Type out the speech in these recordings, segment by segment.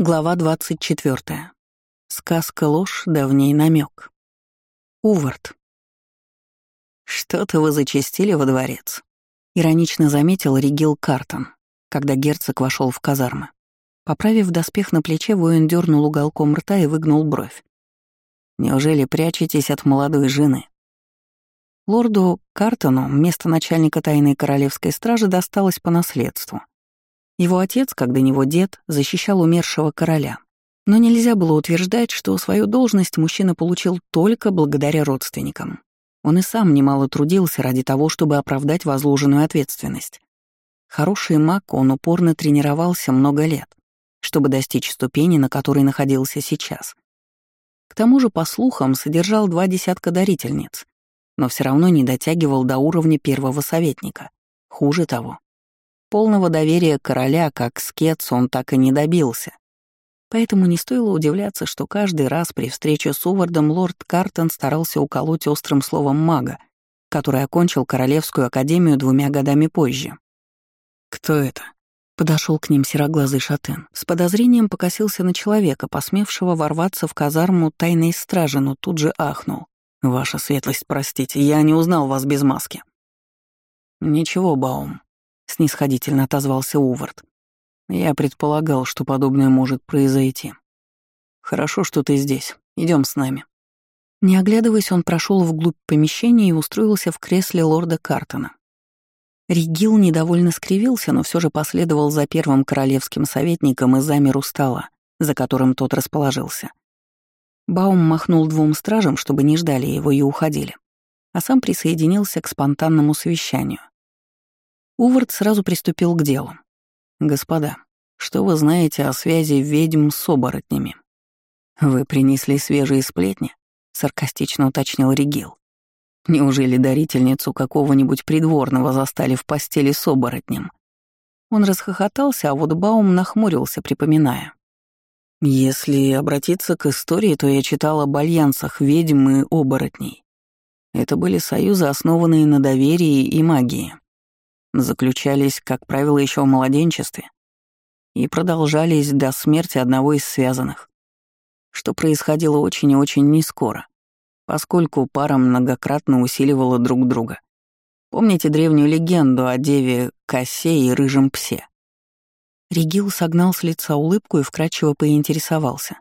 Глава 24. Сказка ложь, давней намек. Увард. «Что-то вы зачастили во дворец», — иронично заметил Ригил Картон, когда герцог вошел в казармы. Поправив доспех на плече, воин дернул уголком рта и выгнул бровь. «Неужели прячетесь от молодой жены?» Лорду Картону место начальника тайной королевской стражи досталось по наследству — его отец, как до него дед, защищал умершего короля. Но нельзя было утверждать, что свою должность мужчина получил только благодаря родственникам. Он и сам немало трудился ради того, чтобы оправдать возложенную ответственность. Хороший маг, он упорно тренировался много лет, чтобы достичь ступени, на которой находился сейчас. К тому же, по слухам, содержал два десятка дарительниц, но все равно не дотягивал до уровня первого советника. Хуже того, Полного доверия короля как скетс он так и не добился. Поэтому не стоило удивляться, что каждый раз при встрече с Увардом лорд Картон старался уколоть острым словом мага, который окончил Королевскую академию двумя годами позже. «Кто это?» Подошел к ним сероглазый шатен. С подозрением покосился на человека, посмевшего ворваться в казарму тайной стражи, но тут же ахнул. «Ваша светлость, простите, я не узнал вас без маски». «Ничего, Баум», снисходительно отозвался Увард. Я предполагал, что подобное может произойти. Хорошо, что ты здесь. Идем с нами. Не оглядываясь, он прошел вглубь помещения и устроился в кресле лорда Картона. Ригил недовольно скривился, но все же последовал за первым королевским советником и замер у стола, за которым тот расположился. Баум махнул двум стражам, чтобы не ждали его и уходили, а сам присоединился к спонтанному совещанию. Увард сразу приступил к делу. «Господа, что вы знаете о связи ведьм с оборотнями?» «Вы принесли свежие сплетни?» — саркастично уточнил Ригил. «Неужели дарительницу какого-нибудь придворного застали в постели с оборотнем?» Он расхохотался, а вот Баум нахмурился, припоминая. «Если обратиться к истории, то я читал об альянсах ведьм и оборотней. Это были союзы, основанные на доверии и магии заключались, как правило, еще в младенчестве и продолжались до смерти одного из связанных, что происходило очень и очень нескоро, поскольку пара многократно усиливала друг друга. Помните древнюю легенду о деве Косе и рыжем псе? Регил согнал с лица улыбку и вкрадчиво поинтересовался.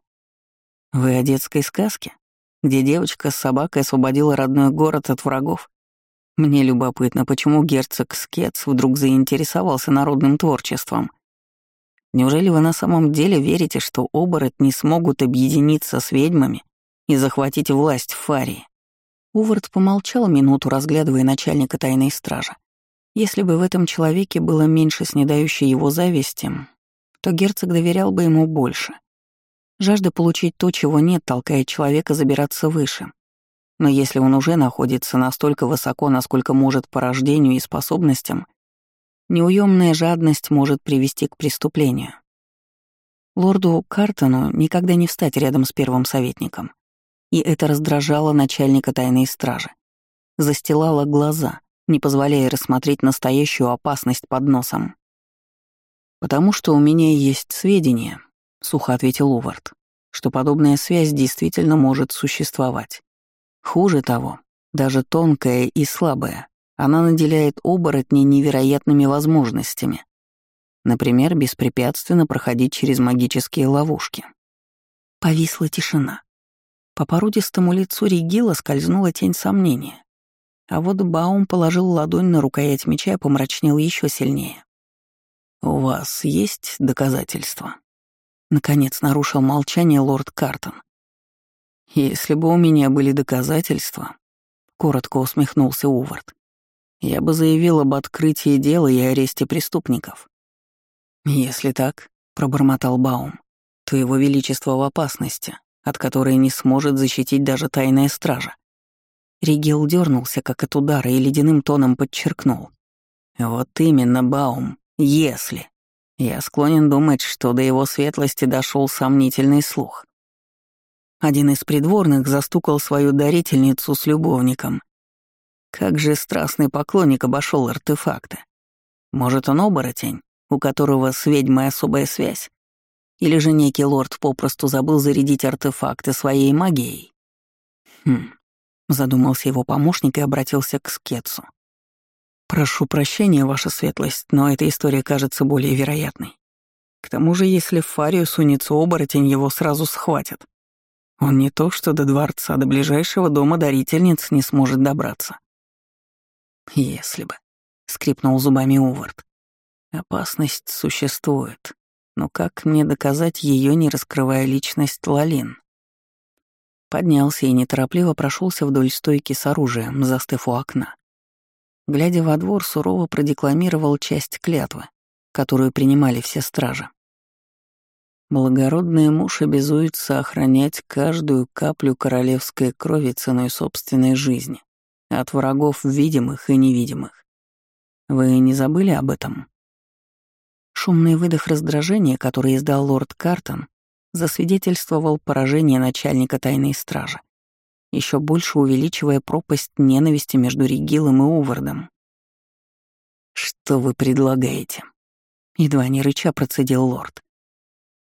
«Вы о детской сказке, где девочка с собакой освободила родной город от врагов?» Мне любопытно, почему герцог Скетс вдруг заинтересовался народным творчеством. Неужели вы на самом деле верите, что оборотни смогут объединиться с ведьмами и захватить власть в Фарии? Увард помолчал минуту, разглядывая начальника тайной стражи. Если бы в этом человеке было меньше снедающей его зависти, то герцог доверял бы ему больше. Жажда получить то, чего нет, толкает человека забираться выше, но если он уже находится настолько высоко, насколько может по рождению и способностям, неуемная жадность может привести к преступлению. Лорду Картону никогда не встать рядом с первым советником. И это раздражало начальника тайной стражи. Застилало глаза, не позволяя рассмотреть настоящую опасность под носом. «Потому что у меня есть сведения», — сухо ответил Увард, «что подобная связь действительно может существовать. Хуже того, даже тонкая и слабая, она наделяет оборотней невероятными возможностями. Например, беспрепятственно проходить через магические ловушки. Повисла тишина. По породистому лицу Регила скользнула тень сомнения. А вот Баум положил ладонь на рукоять меча и помрачнел еще сильнее. «У вас есть доказательства?» Наконец нарушил молчание лорд Картон. «Если бы у меня были доказательства», — коротко усмехнулся Увард, «я бы заявил об открытии дела и аресте преступников». «Если так», — пробормотал Баум, «то его величество в опасности, от которой не сможет защитить даже тайная стража». Ригел дернулся, как от удара, и ледяным тоном подчеркнул. «Вот именно, Баум, если...» Я склонен думать, что до его светлости дошел сомнительный слух. Один из придворных застукал свою дарительницу с любовником. Как же страстный поклонник обошел артефакты. Может, он оборотень, у которого с ведьмой особая связь? Или же некий лорд попросту забыл зарядить артефакты своей магией? Хм, задумался его помощник и обратился к Скетсу. «Прошу прощения, ваша светлость, но эта история кажется более вероятной. К тому же, если в Фарию сунется оборотень, его сразу схватят. Он не то что до дворца, до ближайшего дома дарительниц не сможет добраться. Если бы, — скрипнул зубами Увард. Опасность существует, но как мне доказать ее, не раскрывая личность Лалин? Поднялся и неторопливо прошелся вдоль стойки с оружием, застыв у окна. Глядя во двор, сурово продекламировал часть клятвы, которую принимали все стражи. Благородный муж обязуется охранять каждую каплю королевской крови ценой собственной жизни, от врагов видимых и невидимых. Вы не забыли об этом? Шумный выдох раздражения, который издал лорд Картон, засвидетельствовал поражение начальника тайной стражи, еще больше увеличивая пропасть ненависти между Регилом и Увардом. «Что вы предлагаете?» Едва не рыча процедил лорд.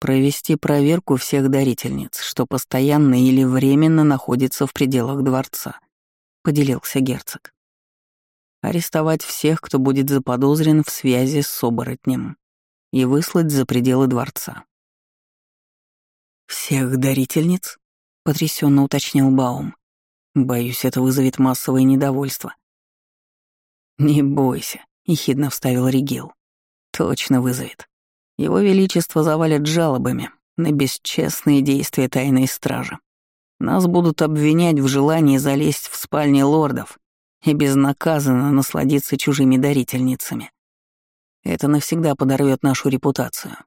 «Провести проверку всех дарительниц, что постоянно или временно находится в пределах дворца», — поделился герцог. «Арестовать всех, кто будет заподозрен в связи с оборотнем, и выслать за пределы дворца». «Всех дарительниц?» — потрясенно уточнил Баум. «Боюсь, это вызовет массовое недовольство». «Не бойся», — ехидно вставил Регил. «Точно вызовет. Его Величество завалят жалобами на бесчестные действия тайной стражи. Нас будут обвинять в желании залезть в спальни лордов и безнаказанно насладиться чужими дарительницами. Это навсегда подорвет нашу репутацию.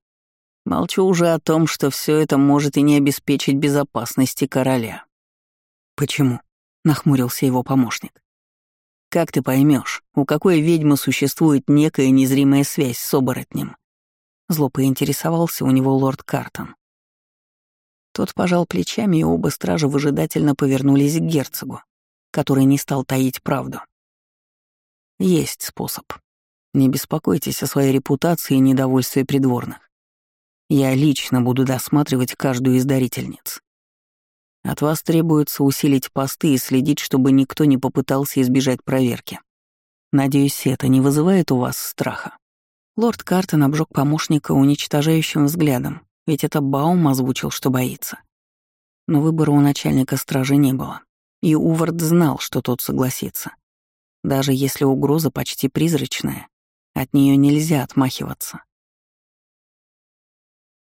Молчу уже о том, что все это может и не обеспечить безопасности короля. Почему? нахмурился его помощник. Как ты поймешь, у какой ведьмы существует некая незримая связь с оборотнем? Зло поинтересовался у него лорд Картон. Тот пожал плечами, и оба стража выжидательно повернулись к герцогу, который не стал таить правду. Есть способ. Не беспокойтесь о своей репутации и недовольстве придворных. Я лично буду досматривать каждую из дарительниц. От вас требуется усилить посты и следить, чтобы никто не попытался избежать проверки. Надеюсь, это не вызывает у вас страха. Лорд Картон обжег помощника уничтожающим взглядом, ведь это Баум озвучил, что боится. Но выбора у начальника стражи не было, и Увард знал, что тот согласится. Даже если угроза почти призрачная, от нее нельзя отмахиваться.